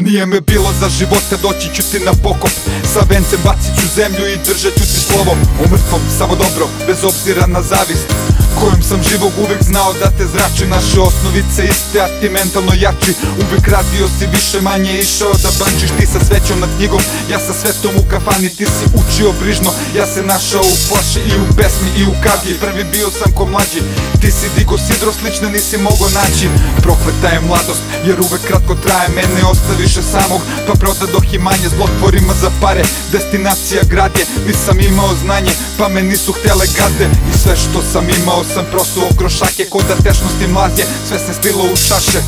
Nije me bilo za života, doći ću ti na pokop. Sa vencem bacit ću zemlju i držat ću ti slovo O mrtvom, samo dobro, bez obzira na zavist Kojom sam živog uvek znao da te zrači Naše osnovice iste, a ti mentalno jači. Uvek radio si više manje išao da bančiš Ti sa svećom nad knjigom, ja sa svetom u kafani Ti si učio brižno, ja se našao u flaši i u pesmi i u kavi Prvi bio sam ko mlađi, ti si digo sidro slične nisi mogo naći. Prokleta je mladost, jer uvek kratko traje Mene ostaviše samog, pa prodadoh imanje Zlotvorima za pare, destinacija grad je Nisam imao znanje, pa me nisu htele gazde I sve što sam imao sam prosuo kroz šake Ko da tešnosti mlazje, sve se stilo u čaše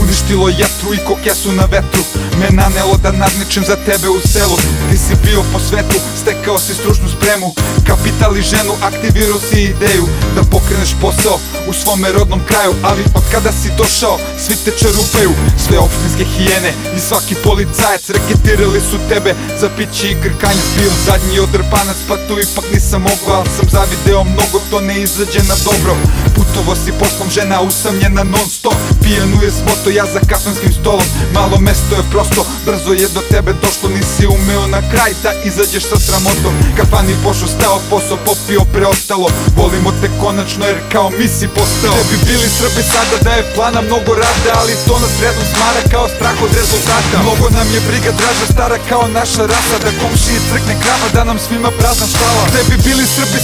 Uništilo jetru i ko kesu na vetru. Me nanelo da nadničim za tebe u selu. Ti si bio po svetu, stekao si stručnu spremu. Kapital i ženu, aktivirao si ideju Da pokreneš posao u svome rodnom kraju. Ali od kada si došao, svi te čerupaju. Sve opštinske hijene i svaki policajac Reketirali su tebe za pići i krkanjac Bio zadnji odrpanac, pa tu ipak nisam mogao Al sam zavideo mnogo, to ne izađe na dobro. Putovo si poslom žena usamljena non stop Pijanu je smoto, ja za kafanskim stolom. Malo mesto je prosto, brzo je do tebe došlo. Nisi umeo na kraj da izađeš sa sramotom. Kafani pošao, stao posao, popio preostalo. Volimo te konačno jer kao mi si postao. Ne bi bili Srbi sada da je plana mnogo rada Ali to nas redom smara kao strah od rezultata. Mnogo nam je briga draža stara kao naša rasa Da komšiji crkne krava da nam svima prazna štala. Ne bi bili Srbi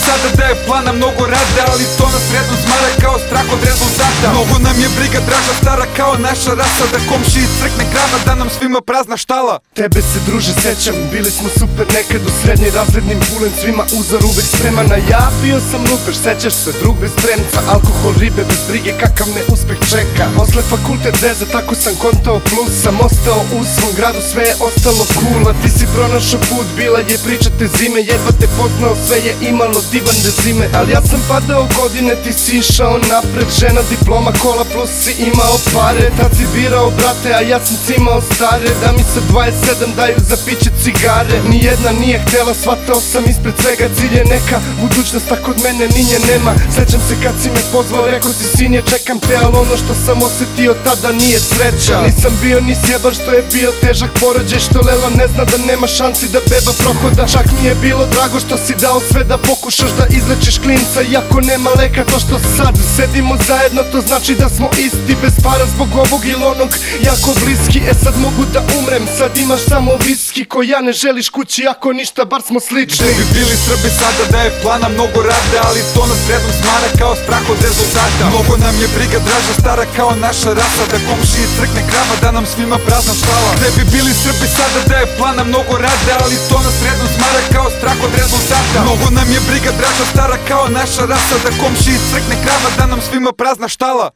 plana mnogo rada Ali to nas redom smara kao strah od rezultata. Mnogo nam je briga draža stara kao naša rasa Da komšiji crkne krava da nam svima prazna štala. Tebe se druže sećam, bili smo super nekad u srednji razrednim pulen Svima uzor uvek spremana, ja bio sam lupež Sećaš se drug bez premca, alkohol, ribe bez brige Kakav me uspeh čeka. Posle fakultet zeza, tako sam kontao plus Sam ostao u svom gradu, sve je ostalo cool A ti si pronašao put, bila je priča te zime Jedva te poznao, sve je imalo divan zime Ali ja sam padao godine, ti si išao napred. Žena, diploma, kola plus si imao pare. Tad si birao brate, a ja sam cimao stare. Da mi sa 27 daju za piće cigare. Nijedna nije htela, shvatao sam ispred svega Cilj je neka budućnost, a kod mene ninje nema. Sećam se kad si me pozvao, rekao si sinje čekam te Al ono što sam osetio tada nije sreća. Nisam bio ni sjebar što je bio težak porođaj Što Lela ne zna da nema šansi da beba prohoda. Čak mi je bilo drago što si dao sve da pokušaš da izlečiš klinca Iako nema leka to što sad sedimo zajedno To znači da smo isti bez para zbog ovog ili onog. Jako bliski, e sad mogu da umrem Sad imaš samo viski ko ja ne želiš kući Ako ništa, bar smo slični. Ne bi bili Srbi sada da je plana mnogo rada Ali to nas redom smara kao strah od rezultata. Mnogo nam je briga draža stara kao naša rasa Da komšiji crkne krava da nam svima prazna štala. Ne bi bili Srbi sada da je plana mnogo rada Ali to nas redom smara kao strah od rezultata Mnogo nam je briga draža stara kao naša rasa Da komšiji crkne krava da nam svima prazna štala